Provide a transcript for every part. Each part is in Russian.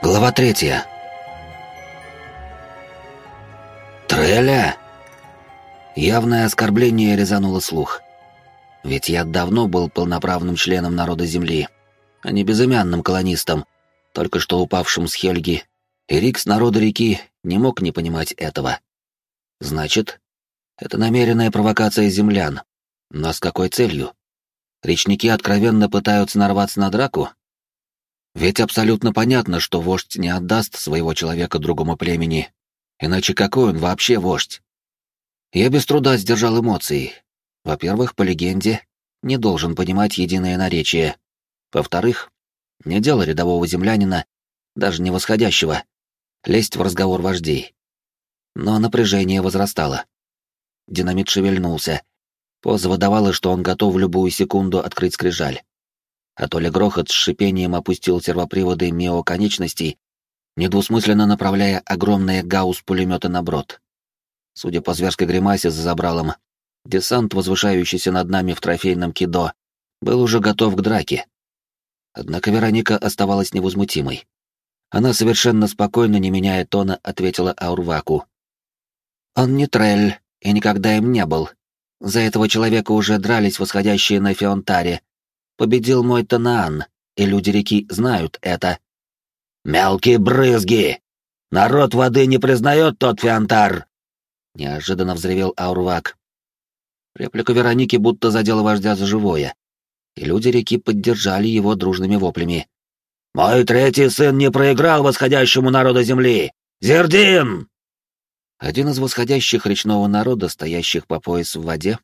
Глава третья. Треля! Явное оскорбление резануло слух. Ведь я давно был полноправным членом народа Земли, а не безымянным колонистом, только что упавшим с Хельги, и Рикс народа реки не мог не понимать этого. Значит, это намеренная провокация землян. Но с какой целью? Речники откровенно пытаются нарваться на драку? Ведь абсолютно понятно, что вождь не отдаст своего человека другому племени. Иначе какой он вообще вождь? Я без труда сдержал эмоции. Во-первых, по легенде, не должен понимать единое наречие. Во-вторых, не дело рядового землянина, даже не восходящего, лезть в разговор вождей. Но напряжение возрастало. Динамит шевельнулся. Поза выдавала, что он готов в любую секунду открыть скрижаль. А то ли грохот с шипением опустил сервоприводы миоконечностей, недвусмысленно направляя огромные гаусс-пулеметы на брод. Судя по зверской гримасе за забралом, десант, возвышающийся над нами в трофейном кидо, был уже готов к драке. Однако Вероника оставалась невозмутимой. Она совершенно спокойно, не меняя тона, ответила Аурваку. «Он не трель, и никогда им не был. За этого человека уже дрались восходящие на Феонтаре. Победил мой Танаан, и люди реки знают это». «Мелкие брызги! Народ воды не признает тот Феонтар!» Неожиданно взревел Аурвак. Реплика Вероники будто задела вождя за живое, и люди реки поддержали его дружными воплями. «Мой третий сын не проиграл восходящему народу земли! Зердин!» Один из восходящих речного народа, стоящих по пояс в воде,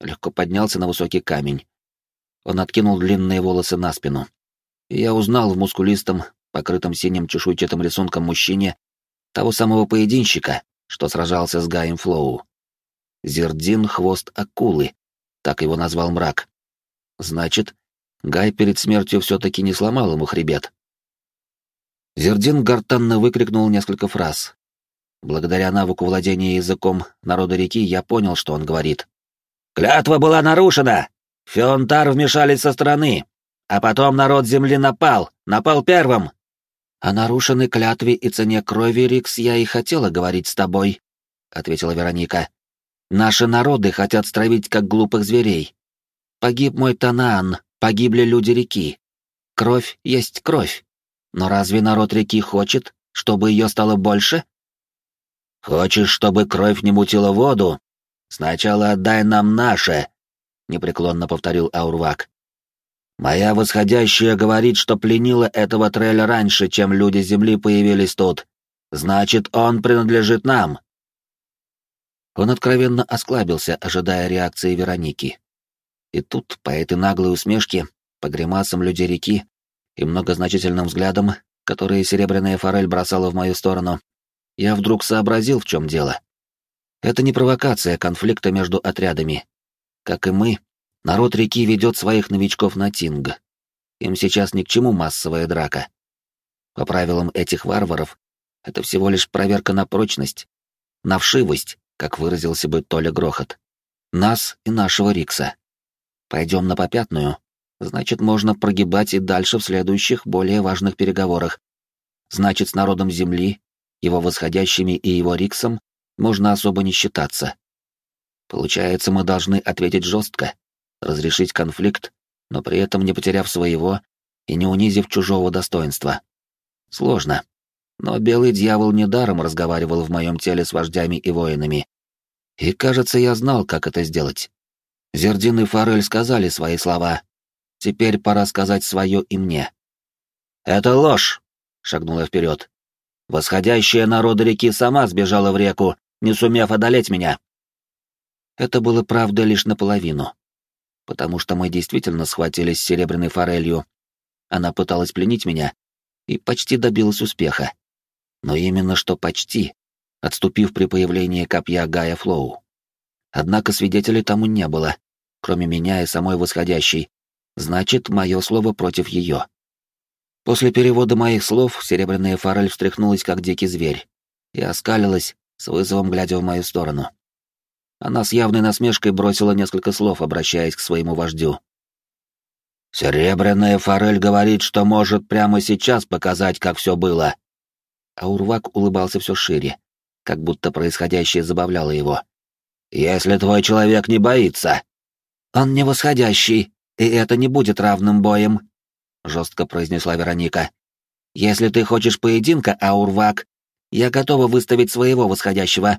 легко поднялся на высокий камень. Он откинул длинные волосы на спину. Я узнал в мускулистом, покрытом синим чешуйчатым рисунком мужчине того самого поединщика, что сражался с Гаем Флоу. Зердин — хвост акулы, так его назвал мрак. Значит, Гай перед смертью все-таки не сломал ему хребет. Зердин гортанно выкрикнул несколько фраз, Благодаря навыку владения языком народа реки я понял, что он говорит. «Клятва была нарушена! Феонтар вмешались со стороны, а потом народ земли напал, напал первым!» «О нарушенной клятве и цене крови, Рикс, я и хотела говорить с тобой», — ответила Вероника. «Наши народы хотят стравить, как глупых зверей. Погиб мой Танаан, погибли люди реки. Кровь есть кровь. Но разве народ реки хочет, чтобы ее стало больше?» «Хочешь, чтобы кровь не мутила воду? Сначала отдай нам наше», — непреклонно повторил Аурвак. «Моя восходящая говорит, что пленила этого треля раньше, чем люди Земли появились тут. Значит, он принадлежит нам». Он откровенно осклабился, ожидая реакции Вероники. И тут, по этой наглой усмешке, по гримасам людей реки и многозначительным взглядам, которые серебряная форель бросала в мою сторону, я вдруг сообразил, в чем дело. Это не провокация конфликта между отрядами. Как и мы, народ реки ведет своих новичков на Тинг. Им сейчас ни к чему массовая драка. По правилам этих варваров, это всего лишь проверка на прочность, на вшивость, как выразился бы Толя Грохот. Нас и нашего Рикса. Пойдем на попятную, значит, можно прогибать и дальше в следующих, более важных переговорах. Значит, с народом Земли его восходящими и его Риксом можно особо не считаться. Получается, мы должны ответить жестко, разрешить конфликт, но при этом не потеряв своего и не унизив чужого достоинства. Сложно. Но белый дьявол недаром разговаривал в моем теле с вождями и воинами. И, кажется, я знал, как это сделать. Зердин и Форель сказали свои слова. Теперь пора сказать свое и мне. «Это ложь!» — шагнула вперед. Восходящая народа реки сама сбежала в реку, не сумев одолеть меня. Это было правда лишь наполовину. Потому что мы действительно схватились с серебряной форелью. Она пыталась пленить меня и почти добилась успеха. Но именно что почти, отступив при появлении копья Гая Флоу. Однако свидетелей тому не было, кроме меня и самой восходящей. Значит, мое слово против ее. После перевода моих слов серебряная форель встряхнулась, как дикий зверь, и оскалилась, с вызовом глядя в мою сторону. Она с явной насмешкой бросила несколько слов, обращаясь к своему вождю. Серебряная форель говорит, что может прямо сейчас показать, как все было. А Урвак улыбался все шире, как будто происходящее забавляло его. Если твой человек не боится. Он не восходящий, и это не будет равным боем, жестко произнесла Вероника. Если ты хочешь поединка, Аурвак, я готова выставить своего восходящего.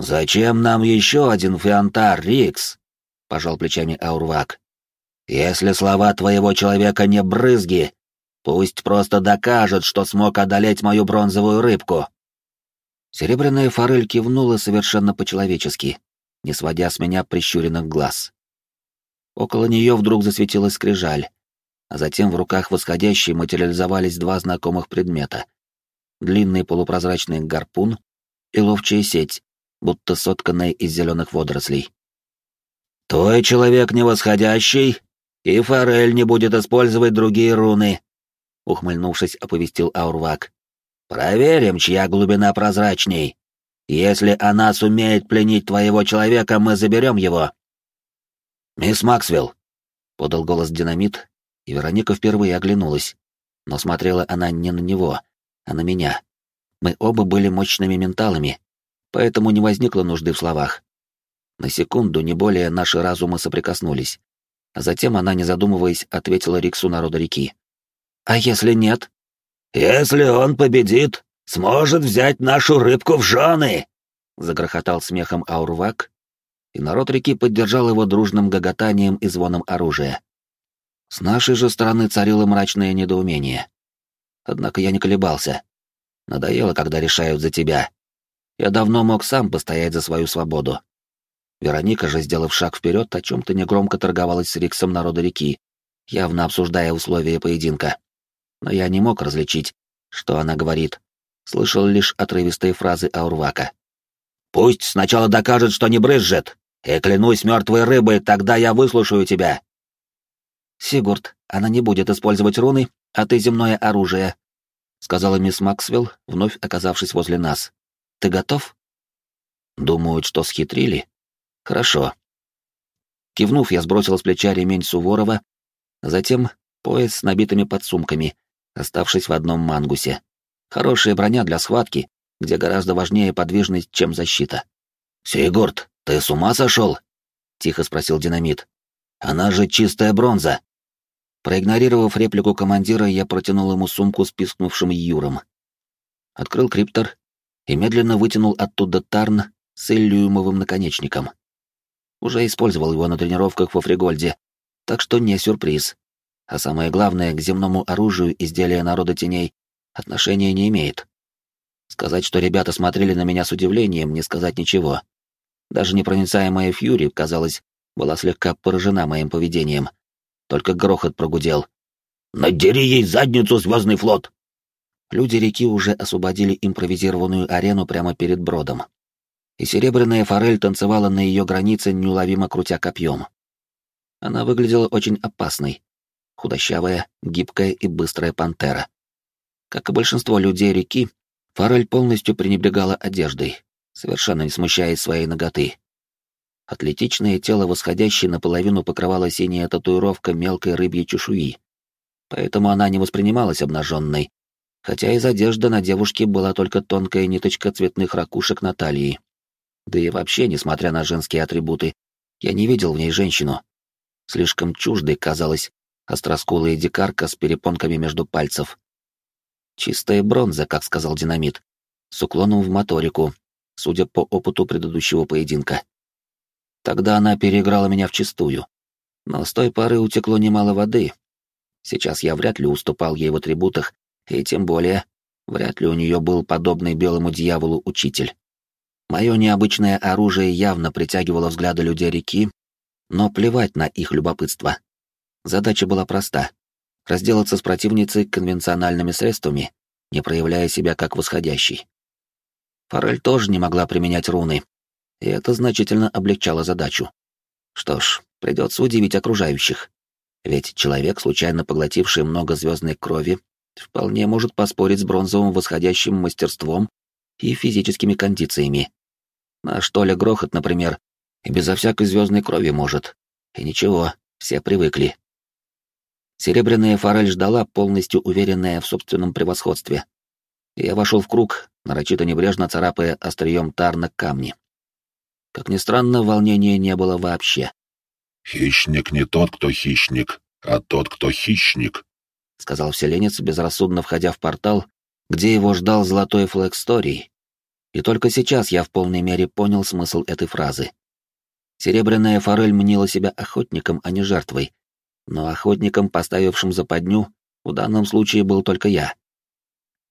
Зачем нам еще один фиантар, Рикс? пожал плечами Аурвак. Если слова твоего человека не брызги, пусть просто докажет, что смог одолеть мою бронзовую рыбку. Серебряная форель кивнула совершенно по-человечески, не сводя с меня прищуренных глаз. Около нее вдруг засветилась скрижаль, а затем в руках восходящей материализовались два знакомых предмета. Длинный полупрозрачный гарпун и ловчая сеть, будто сотканная из зеленых водорослей. «Твой человек не восходящий, и форель не будет использовать другие руны», — ухмыльнувшись, оповестил Аурвак. «Проверим, чья глубина прозрачней. Если она сумеет пленить твоего человека, мы заберем его». «Мисс Максвелл», — подал голос динамит, и Вероника впервые оглянулась. Но смотрела она не на него, а на меня. Мы оба были мощными менталами, поэтому не возникло нужды в словах. На секунду, не более, наши разумы соприкоснулись. А затем она, не задумываясь, ответила Риксу народа реки. «А если нет?» «Если он победит, сможет взять нашу рыбку в жены!» Загрохотал смехом Аурвак, и народ реки поддержал его дружным гоготанием и звоном оружия. С нашей же стороны царило мрачное недоумение. Однако я не колебался. Надоело, когда решают за тебя. Я давно мог сам постоять за свою свободу. Вероника же, сделав шаг вперед, о чем-то негромко торговалась с Риксом народа реки, явно обсуждая условия поединка. Но я не мог различить, что она говорит. Слышал лишь отрывистые фразы Аурвака. «Пусть сначала докажет, что не брызжет, и клянусь мертвой рыбой, тогда я выслушаю тебя». «Сигурд, она не будет использовать руны, а ты земное оружие», — сказала мисс Максвелл, вновь оказавшись возле нас. «Ты готов?» «Думают, что схитрили?» Хорошо. Кивнув, я сбросил с плеча ремень Суворова, затем пояс с набитыми подсумками, оставшись в одном мангусе. Хорошая броня для схватки, где гораздо важнее подвижность, чем защита. «Сигурд, ты с ума сошел?» — тихо спросил динамит. «Она же чистая бронза!» Проигнорировав реплику командира, я протянул ему сумку с пискнувшим Юром. Открыл криптор и медленно вытянул оттуда тарн с иллюмовым наконечником. Уже использовал его на тренировках во Фригольде, так что не сюрприз. А самое главное, к земному оружию изделия народа теней отношения не имеет. Сказать, что ребята смотрели на меня с удивлением, не сказать ничего. Даже непроницаемая Фьюри, казалось, была слегка поражена моим поведением. Только грохот прогудел. «Надери ей задницу, звездный флот!» Люди реки уже освободили импровизированную арену прямо перед бродом и серебряная форель танцевала на ее границе, неуловимо крутя копьем. Она выглядела очень опасной. Худощавая, гибкая и быстрая пантера. Как и большинство людей реки, форель полностью пренебрегала одеждой, совершенно не смущаясь своей ноготы. Атлетичное тело восходящей наполовину покрывала синяя татуировка мелкой рыбьей чешуи, поэтому она не воспринималась обнаженной, хотя из одежды на девушке была только тонкая ниточка цветных ракушек на талии. Да и вообще, несмотря на женские атрибуты, я не видел в ней женщину. Слишком чуждой казалась остроскулая дикарка с перепонками между пальцев. Чистая бронза, как сказал динамит, с уклоном в моторику, судя по опыту предыдущего поединка. Тогда она переиграла меня вчистую. Но с той поры утекло немало воды. Сейчас я вряд ли уступал ей в атрибутах, и тем более, вряд ли у нее был подобный белому дьяволу учитель. Мое необычное оружие явно притягивало взгляды людей реки, но плевать на их любопытство. Задача была проста — разделаться с противницей конвенциональными средствами, не проявляя себя как восходящий. Форель тоже не могла применять руны, и это значительно облегчало задачу. Что ж, придется удивить окружающих. Ведь человек, случайно поглотивший много звездной крови, вполне может поспорить с бронзовым восходящим мастерством и физическими кондициями. Наш Толя Грохот, например, и безо всякой звездной крови может. И ничего, все привыкли. Серебряная форель ждала, полностью уверенная в собственном превосходстве. Я вошел в круг, нарочито небрежно царапая острием тарна камни. Как ни странно, волнения не было вообще. «Хищник не тот, кто хищник, а тот, кто хищник», — сказал вселенец, безрассудно входя в портал, где его ждал золотой флаг Стории. И только сейчас я в полной мере понял смысл этой фразы. Серебряная форель мнила себя охотником, а не жертвой. Но охотником, поставившим западню, в данном случае был только я.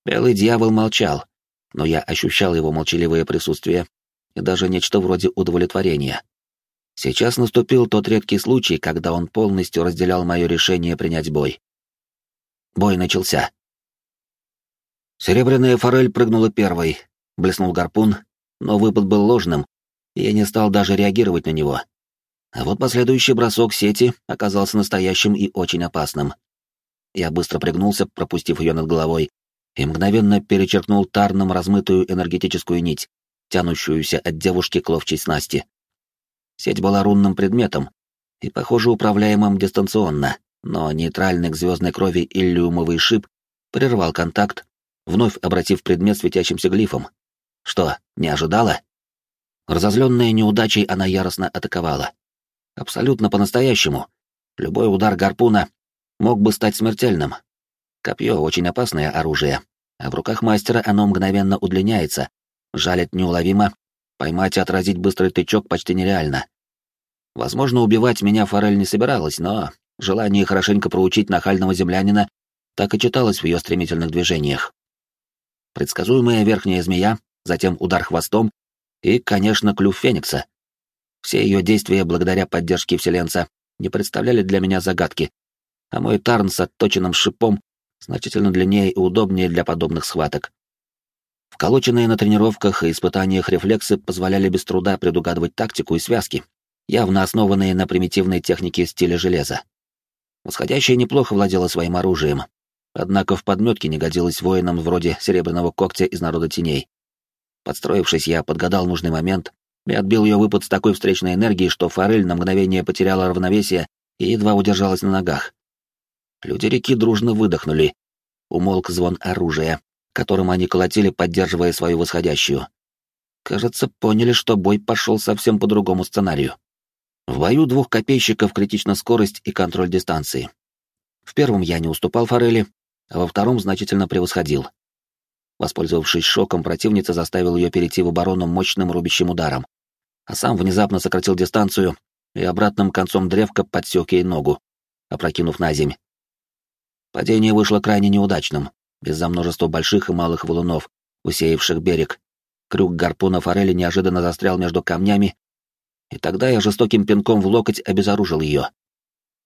Белый дьявол молчал, но я ощущал его молчаливое присутствие и даже нечто вроде удовлетворения. Сейчас наступил тот редкий случай, когда он полностью разделял мое решение принять бой. Бой начался. Серебряная форель прыгнула первой, блеснул гарпун, но выпад был ложным, и я не стал даже реагировать на него. А вот последующий бросок сети оказался настоящим и очень опасным. Я быстро пригнулся, пропустив ее над головой, и мгновенно перечеркнул тарном размытую энергетическую нить, тянущуюся от девушки к ловчей снасти. Сеть была рунным предметом и, похоже, управляемым дистанционно, но нейтральный к звездной крови иллюмовый шип прервал контакт, вновь обратив предмет светящимся глифом. Что, не ожидала? Разозленная неудачей, она яростно атаковала. Абсолютно по-настоящему. Любой удар гарпуна мог бы стать смертельным, Копье — очень опасное оружие, а в руках мастера оно мгновенно удлиняется, жалит неуловимо, поймать и отразить быстрый тычок почти нереально. Возможно, убивать меня Форель не собиралась, но желание хорошенько проучить нахального землянина так и читалось в ее стремительных движениях. Предсказуемая верхняя змея, затем удар хвостом и, конечно, клюв Феникса. Все ее действия, благодаря поддержке Вселенца, не представляли для меня загадки, а мой тарн с отточенным шипом значительно длиннее и удобнее для подобных схваток. Вколоченные на тренировках и испытаниях рефлексы позволяли без труда предугадывать тактику и связки, явно основанные на примитивной технике стиля железа. Восходящая неплохо владела своим оружием, однако в подметке не годилась воинам вроде Серебряного Когтя из Народа Теней. Подстроившись, я подгадал нужный момент и отбил ее выпад с такой встречной энергией, что форель на мгновение потеряла равновесие и едва удержалась на ногах. Люди реки дружно выдохнули. Умолк звон оружия, которым они колотили, поддерживая свою восходящую. Кажется, поняли, что бой пошел совсем по другому сценарию. В бою двух копейщиков критична скорость и контроль дистанции. В первом я не уступал форели, а во втором значительно превосходил. Воспользовавшись шоком, противница заставил ее перейти в оборону мощным рубящим ударом, а сам внезапно сократил дистанцию и обратным концом древка подсек ей ногу, опрокинув на земь. Падение вышло крайне неудачным, из-за множества больших и малых валунов, усеявших берег. Крюк гарпуна форели неожиданно застрял между камнями, и тогда я жестоким пинком в локоть обезоружил ее.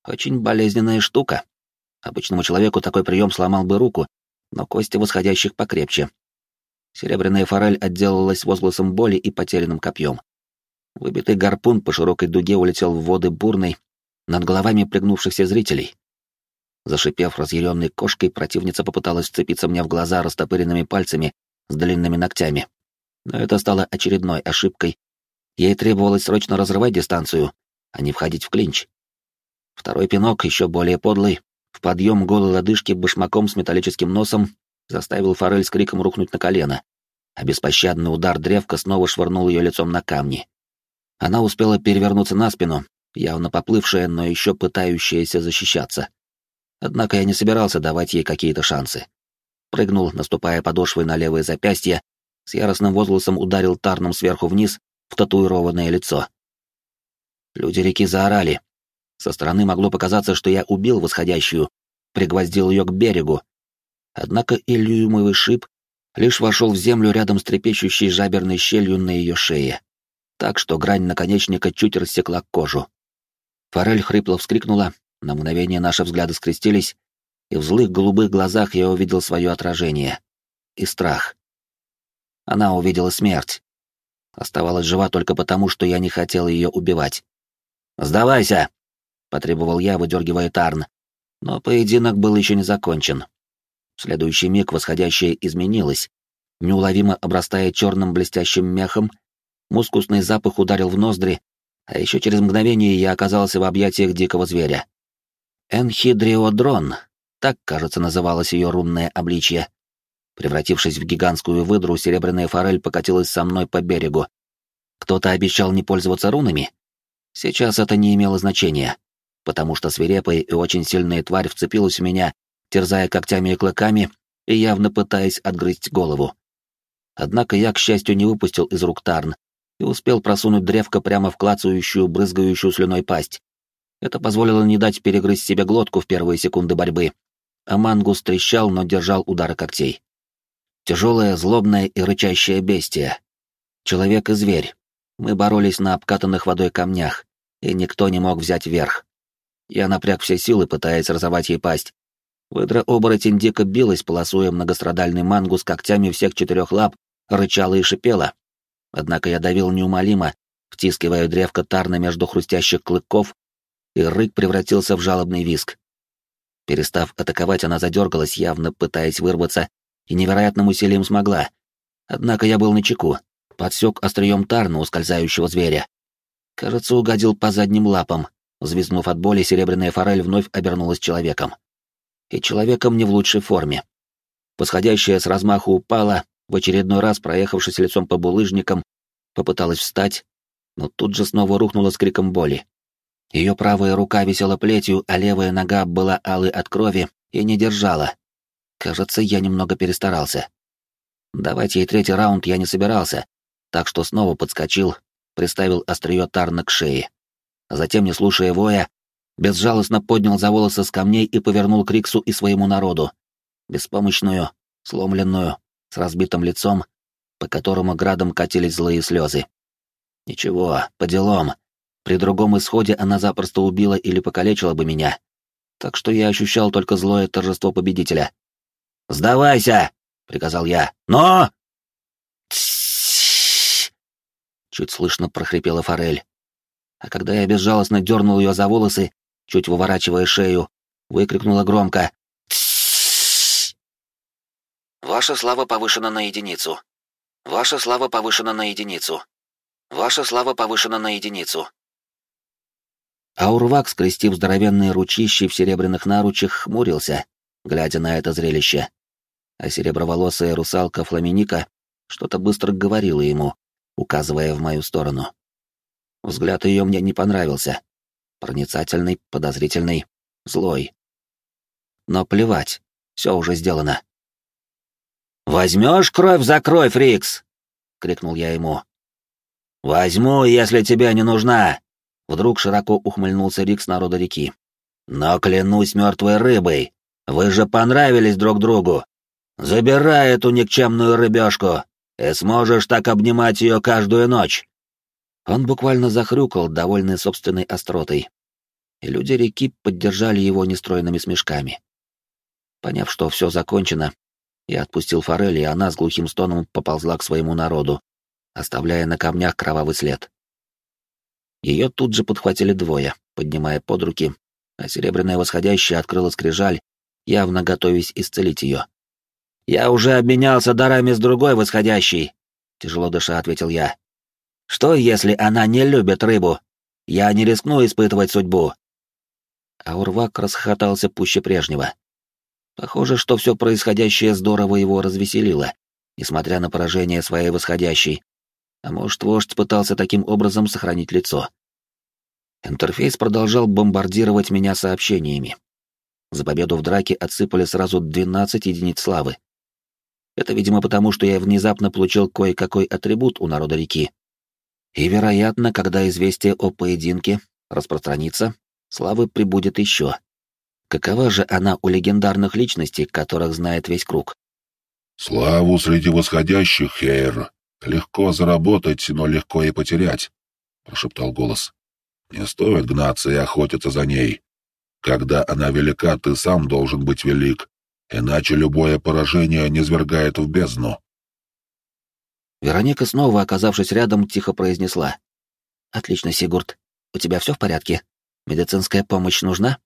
Очень болезненная штука. Обычному человеку такой прием сломал бы руку, но кости восходящих покрепче. Серебряная форель отделалась возгласом боли и потерянным копьем. Выбитый гарпун по широкой дуге улетел в воды бурной, над головами пригнувшихся зрителей. Зашипев разъяренной кошкой, противница попыталась вцепиться мне в глаза растопыренными пальцами с длинными ногтями. Но это стало очередной ошибкой. Ей требовалось срочно разрывать дистанцию, а не входить в клинч. Второй пинок, еще более подлый, в подъем голой лодыжки башмаком с металлическим носом заставил форель с криком рухнуть на колено, а беспощадный удар древка снова швырнул ее лицом на камни. Она успела перевернуться на спину, явно поплывшая, но еще пытающаяся защищаться. Однако я не собирался давать ей какие-то шансы. Прыгнул, наступая подошвой на левое запястье, с яростным возгласом ударил тарном сверху вниз в татуированное лицо. Люди реки заорали. Со стороны могло показаться, что я убил восходящую, пригвоздил ее к берегу. Однако иллюмовый шип лишь вошел в землю рядом с трепещущей жаберной щелью на ее шее, так что грань наконечника чуть рассекла кожу. Форель хрипло вскрикнула, на мгновение наши взгляды скрестились, и в злых голубых глазах я увидел свое отражение. И страх. Она увидела смерть. Оставалась жива только потому, что я не хотел ее убивать. «Сдавайся!» — потребовал я, выдергивая Тарн. Но поединок был еще не закончен. В следующий миг восходящее изменилось, неуловимо обрастая черным блестящим мехом, мускусный запах ударил в ноздри, а еще через мгновение я оказался в объятиях дикого зверя. Энхидриодрон, так, кажется, называлось ее рунное обличье. Превратившись в гигантскую выдру, серебряная форель покатилась со мной по берегу. Кто-то обещал не пользоваться рунами? Сейчас это не имело значения, потому что свирепая и очень сильная тварь вцепилась в меня, терзая когтями и клыками и явно пытаясь отгрызть голову. Однако я, к счастью, не выпустил из рук Тарн и успел просунуть древко прямо в клацающую, брызгающую слюной пасть. Это позволило не дать перегрызть себе глотку в первые секунды борьбы. А мангус трещал, но держал удары когтей. Тяжелое, злобное и рычащее бестие. Человек и зверь. Мы боролись на обкатанных водой камнях, и никто не мог взять верх. Я напряг все силы, пытаясь разорвать ей пасть. Выдра-оборотень дико билась, полосуя многострадальный мангус когтями всех четырех лап, рычала и шипела. Однако я давил неумолимо, втискивая древко тарна между хрустящих клыков и рык превратился в жалобный виск. Перестав атаковать, она задергалась, явно пытаясь вырваться, и невероятным усилием смогла. Однако я был начеку, подсек острием тарна ускользающего зверя. Кажется, угодил по задним лапам. Взвизгнув от боли, серебряная форель вновь обернулась человеком. И человеком не в лучшей форме. Восходящая с размаху упала, в очередной раз проехавшись лицом по булыжникам, попыталась встать, но тут же снова рухнула с криком боли. Ее правая рука висела плетью, а левая нога была алой от крови и не держала. Кажется, я немного перестарался. Давать ей третий раунд я не собирался, так что снова подскочил, приставил острие Тарна к шее. затем, не слушая воя, безжалостно поднял за волосы с камней и повернул к Риксу и своему народу. Беспомощную, сломленную, с разбитым лицом, по которому градом катились злые слезы. Ничего, по делам. При другом исходе она запросто убила или покалечила бы меня. Так что я ощущал только злое торжество победителя. «Сдавайся!» — приказал я. «Но!» Чуть слышно прохрипела форель. А когда я безжалостно дернул ее за волосы, чуть выворачивая шею, выкрикнула громко. Ваша слава повышена на единицу. Ваша слава повышена на единицу. Ваша слава повышена на единицу. Аурвак, скрестив здоровенные ручищи в серебряных наручах, хмурился, глядя на это зрелище. А сереброволосая русалка Фламиника что-то быстро говорила ему, указывая в мою сторону. Взгляд ее мне не понравился. Проницательный, подозрительный, злой. Но плевать, все уже сделано. «Возьмешь кровь за кровь, Рикс!» — крикнул я ему. «Возьму, если тебе не нужна!» Вдруг широко ухмыльнулся Рикс народа реки. «Но клянусь мертвой рыбой, вы же понравились друг другу. Забирай эту никчемную рыбешку, и сможешь так обнимать ее каждую ночь!» Он буквально захрюкал, довольный собственной остротой. И люди реки поддержали его нестройными смешками. Поняв, что все закончено, я отпустил форель, и она с глухим стоном поползла к своему народу, оставляя на камнях кровавый след. Ее тут же подхватили двое, поднимая под руки, а серебряная восходящая открыла скрижаль, явно готовясь исцелить ее. «Я уже обменялся дарами с другой восходящей», — тяжело дыша ответил я. «Что, если она не любит рыбу? Я не рискну испытывать судьбу». А Урвак пуще прежнего. Похоже, что все происходящее здорово его развеселило, несмотря на поражение своей восходящей. А может, вождь пытался таким образом сохранить лицо. Интерфейс продолжал бомбардировать меня сообщениями. За победу в драке отсыпали сразу 12 единиц славы. Это, видимо, потому, что я внезапно получил кое-какой атрибут у народа реки. И, вероятно, когда известие о поединке распространится, славы прибудет еще. Какова же она у легендарных личностей, которых знает весь круг? «Славу среди восходящих, Хейр. Легко заработать, но легко и потерять», — прошептал голос. «Не стоит гнаться и охотиться за ней. Когда она велика, ты сам должен быть велик, иначе любое поражение низвергает в бездну». Вероника, снова оказавшись рядом, тихо произнесла. «Отлично, Сигурд. У тебя все в порядке? Медицинская помощь нужна?»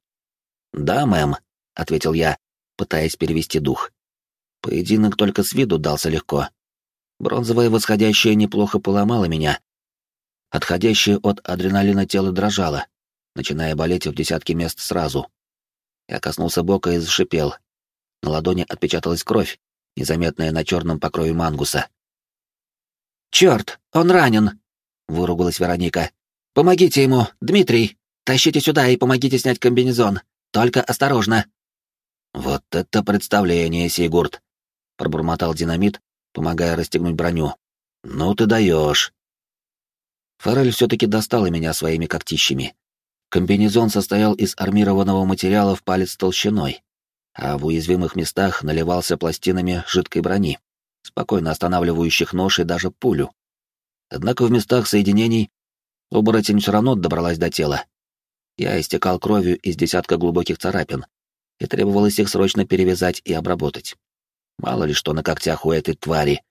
«Да, мэм», — ответил я, пытаясь перевести дух. Поединок только с виду дался легко. Бронзовое восходящее неплохо поломало меня. Отходящее от адреналина тело дрожало, начиная болеть в десятки мест сразу. Я коснулся бока и зашипел. На ладони отпечаталась кровь, незаметная на черном покрове мангуса. «Черт, он ранен!» — выругалась Вероника. «Помогите ему, Дмитрий! Тащите сюда и помогите снять комбинезон. Только осторожно!» «Вот это представление, Сигурд!» — пробормотал динамит, помогая расстегнуть броню. «Ну ты даешь!» Форель все-таки достала меня своими когтищами. Комбинезон состоял из армированного материала в палец толщиной, а в уязвимых местах наливался пластинами жидкой брони, спокойно останавливающих нож и даже пулю. Однако в местах соединений оборотень все равно добралась до тела. Я истекал кровью из десятка глубоких царапин, и требовалось их срочно перевязать и обработать. Мало ли что на когтях у этой твари.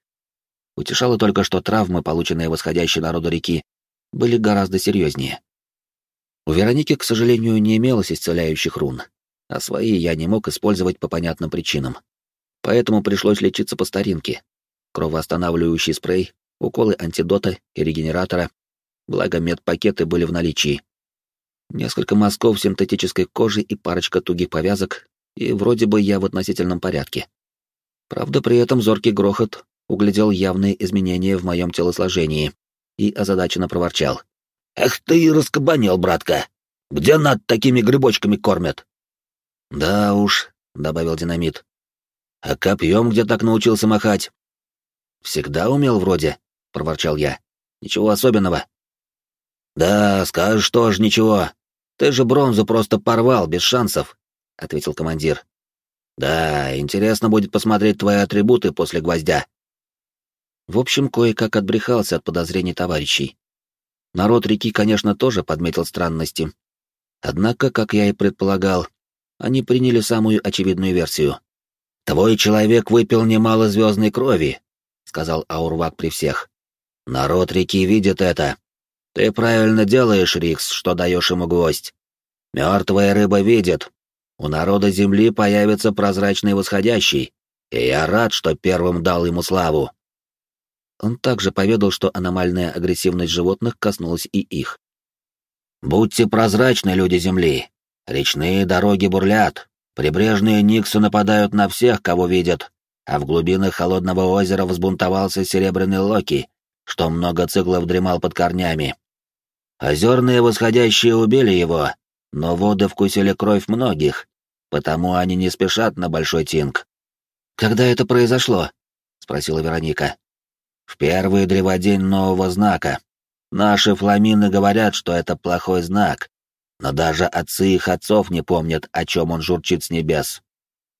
Утешало только, что травмы, полученные восходящей народу реки, были гораздо серьезнее. У Вероники, к сожалению, не имелось исцеляющих рун, а свои я не мог использовать по понятным причинам. Поэтому пришлось лечиться по старинке. Кровоостанавливающий спрей, уколы антидота и регенератора, благо медпакеты были в наличии. Несколько мазков синтетической кожи и парочка тугих повязок, и вроде бы я в относительном порядке. Правда, при этом зоркий грохот углядел явные изменения в моем телосложении и озадаченно проворчал. «Эх ты и раскабанел, братка! Где над такими грибочками кормят?» «Да уж», — добавил динамит. «А копьем где так научился махать?» «Всегда умел вроде», — проворчал я. «Ничего особенного». «Да, скажешь тоже ничего. Ты же бронзу просто порвал, без шансов», — ответил командир. «Да, интересно будет посмотреть твои атрибуты после гвоздя». В общем, кое-как отбрехался от подозрений товарищей. Народ реки, конечно, тоже подметил странности. Однако, как я и предполагал, они приняли самую очевидную версию. «Твой человек выпил немало звездной крови», — сказал Аурвак при всех. «Народ реки видит это. Ты правильно делаешь, Рикс, что даешь ему гвоздь. Мертвая рыба видит. У народа земли появится прозрачный восходящий, и я рад, что первым дал ему славу. Он также поведал, что аномальная агрессивность животных коснулась и их. «Будьте прозрачны, люди Земли. Речные дороги бурлят, прибрежные никсы нападают на всех, кого видят, а в глубинах холодного озера взбунтовался серебряный Локи, что много циклов дремал под корнями. Озерные восходящие убили его, но воды вкусили кровь многих, потому они не спешат на Большой Тинг». «Когда это произошло?» — спросила Вероника. В первый древодень нового знака. Наши фламины говорят, что это плохой знак, но даже отцы их отцов не помнят, о чем он журчит с небес.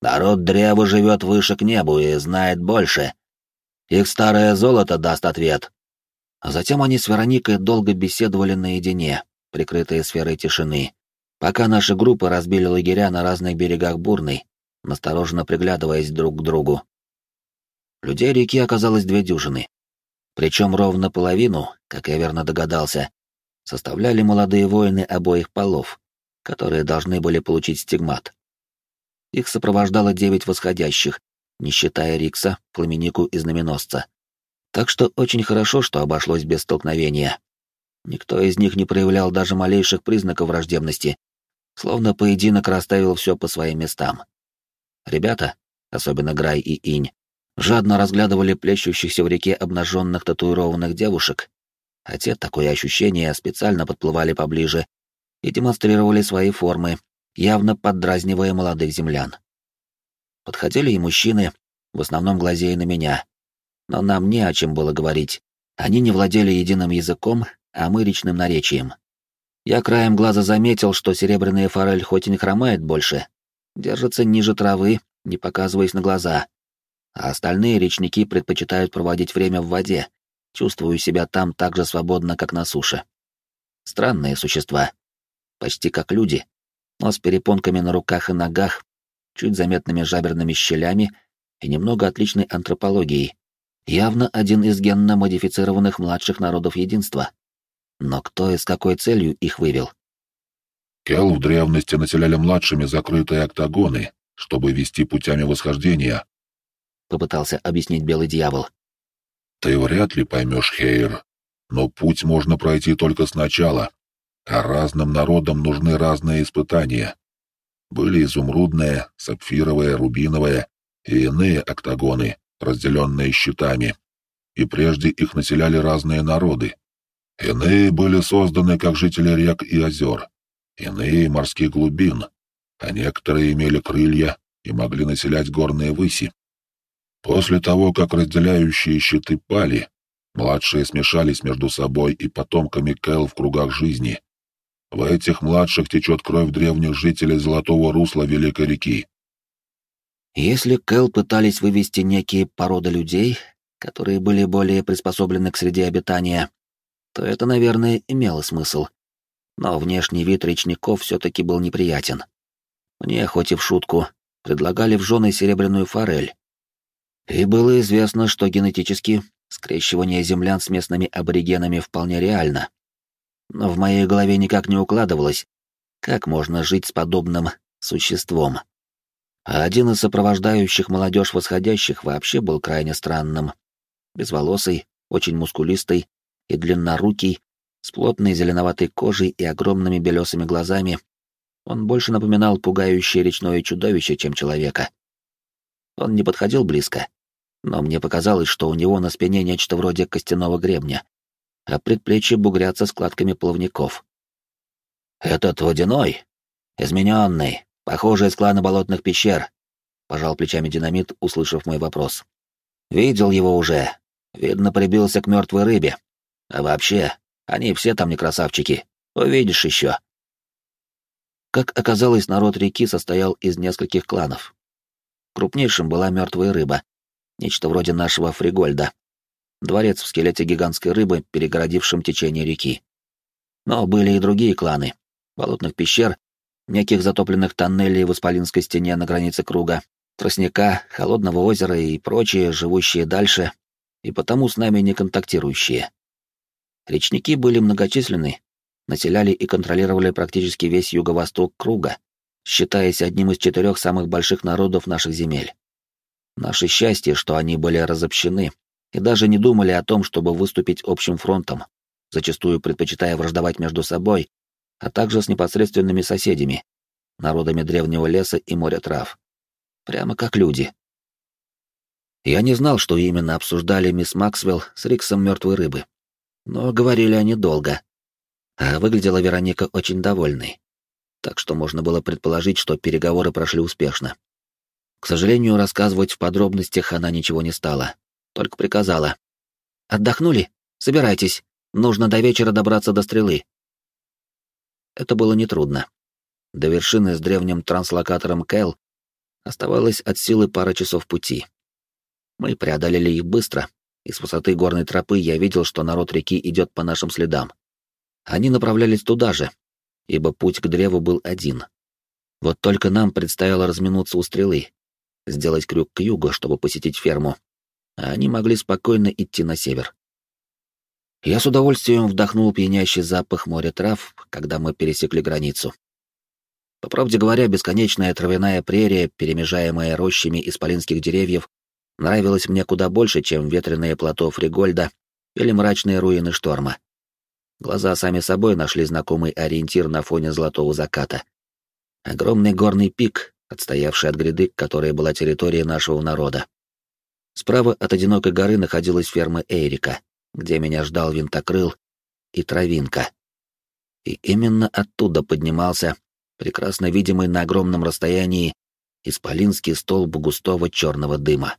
Народ древа живет выше к небу и знает больше. Их старое золото даст ответ. А затем они с Вероникой долго беседовали наедине, прикрытые сферой тишины, пока наши группы разбили лагеря на разных берегах Бурной, настороженно приглядываясь друг к другу. Людей реки оказалось две дюжины. Причем ровно половину, как я верно догадался, составляли молодые воины обоих полов, которые должны были получить стигмат. Их сопровождало девять восходящих, не считая Рикса, пламенику и знаменосца. Так что очень хорошо, что обошлось без столкновения. Никто из них не проявлял даже малейших признаков враждебности, словно поединок расставил все по своим местам. Ребята, особенно Грай и Инь, жадно разглядывали плещущихся в реке обнаженных татуированных девушек, а те, такое ощущение, специально подплывали поближе и демонстрировали свои формы, явно поддразнивая молодых землян. Подходили и мужчины, в основном глазея на меня, но нам не о чем было говорить. Они не владели единым языком, а мы речным наречием. Я краем глаза заметил, что серебряная форель хоть и не хромает больше, держится ниже травы, не показываясь на глаза, а остальные речники предпочитают проводить время в воде, чувствуя себя там так же свободно, как на суше. Странные существа, почти как люди, но с перепонками на руках и ногах, чуть заметными жаберными щелями и немного отличной антропологией. Явно один из генно-модифицированных младших народов единства. Но кто и с какой целью их вывел? Кел в древности населяли младшими закрытые октагоны, чтобы вести путями восхождения, — попытался объяснить белый дьявол. «Ты вряд ли поймешь, Хейр, но путь можно пройти только сначала, а разным народам нужны разные испытания. Были изумрудные, сапфировые, рубиновые и иные октагоны, разделенные щитами. И прежде их населяли разные народы. Иные были созданы как жители рек и озер, иные — морских глубин, а некоторые имели крылья и могли населять горные выси. После того, как разделяющие щиты пали, младшие смешались между собой и потомками Кэл в кругах жизни. В этих младших течет кровь древних жителей золотого русла Великой реки. Если Кэл пытались вывести некие породы людей, которые были более приспособлены к среде обитания, то это, наверное, имело смысл. Но внешний вид речников все-таки был неприятен. Мне, хоть и в шутку, предлагали в жены серебряную форель. И было известно, что генетически скрещивание землян с местными аборигенами вполне реально. Но в моей голове никак не укладывалось, как можно жить с подобным существом. А один из сопровождающих молодежь восходящих вообще был крайне странным. Безволосый, очень мускулистый и длиннорукий, с плотной зеленоватой кожей и огромными белесыми глазами, он больше напоминал пугающее речное чудовище, чем человека. Он не подходил близко, но мне показалось, что у него на спине нечто вроде костяного гребня, а предплечья бугрятся складками плавников. «Этот водяной, измененный, похожий из клана болотных пещер», — пожал плечами динамит, услышав мой вопрос. «Видел его уже. Видно, прибился к мертвой рыбе. А вообще, они все там не красавчики. Увидишь еще». Как оказалось, народ реки состоял из нескольких кланов. Крупнейшим была мертвая рыба, нечто вроде нашего фригольда. Дворец в скелете гигантской рыбы, перегородившем течение реки. Но были и другие кланы. Болотных пещер, неких затопленных тоннелей в Исполинской стене на границе круга, тростника, холодного озера и прочие, живущие дальше, и потому с нами не контактирующие. Речники были многочисленны населяли и контролировали практически весь юго-восток круга, считаясь одним из четырех самых больших народов наших земель. Наше счастье, что они были разобщены и даже не думали о том, чтобы выступить общим фронтом, зачастую предпочитая враждовать между собой, а также с непосредственными соседями, народами древнего леса и моря трав. Прямо как люди. Я не знал, что именно обсуждали мисс Максвелл с Риксом мертвой рыбы. Но говорили они долго, а выглядела Вероника очень довольной. Так что можно было предположить, что переговоры прошли успешно. К сожалению, рассказывать в подробностях она ничего не стала, только приказала. «Отдохнули? Собирайтесь. Нужно до вечера добраться до стрелы». Это было нетрудно. До вершины с древним транслокатором Кэл оставалось от силы пара часов пути. Мы преодолели их быстро, и с высоты горной тропы я видел, что народ реки идет по нашим следам. Они направлялись туда же, ибо путь к древу был один. Вот только нам предстояло разминуться у стрелы, сделать крюк к югу, чтобы посетить ферму, а они могли спокойно идти на север. Я с удовольствием вдохнул пьянящий запах моря трав, когда мы пересекли границу. По правде говоря, бесконечная травяная прерия, перемежаемая рощами исполинских деревьев, нравилась мне куда больше, чем ветреные плато Фригольда или мрачные руины шторма. Глаза сами собой нашли знакомый ориентир на фоне золотого заката. Огромный горный пик, отстоявший от гряды, которая была территорией нашего народа. Справа от одинокой горы находилась ферма Эрика, где меня ждал винтокрыл и травинка. И именно оттуда поднимался, прекрасно видимый на огромном расстоянии, исполинский столб густого черного дыма.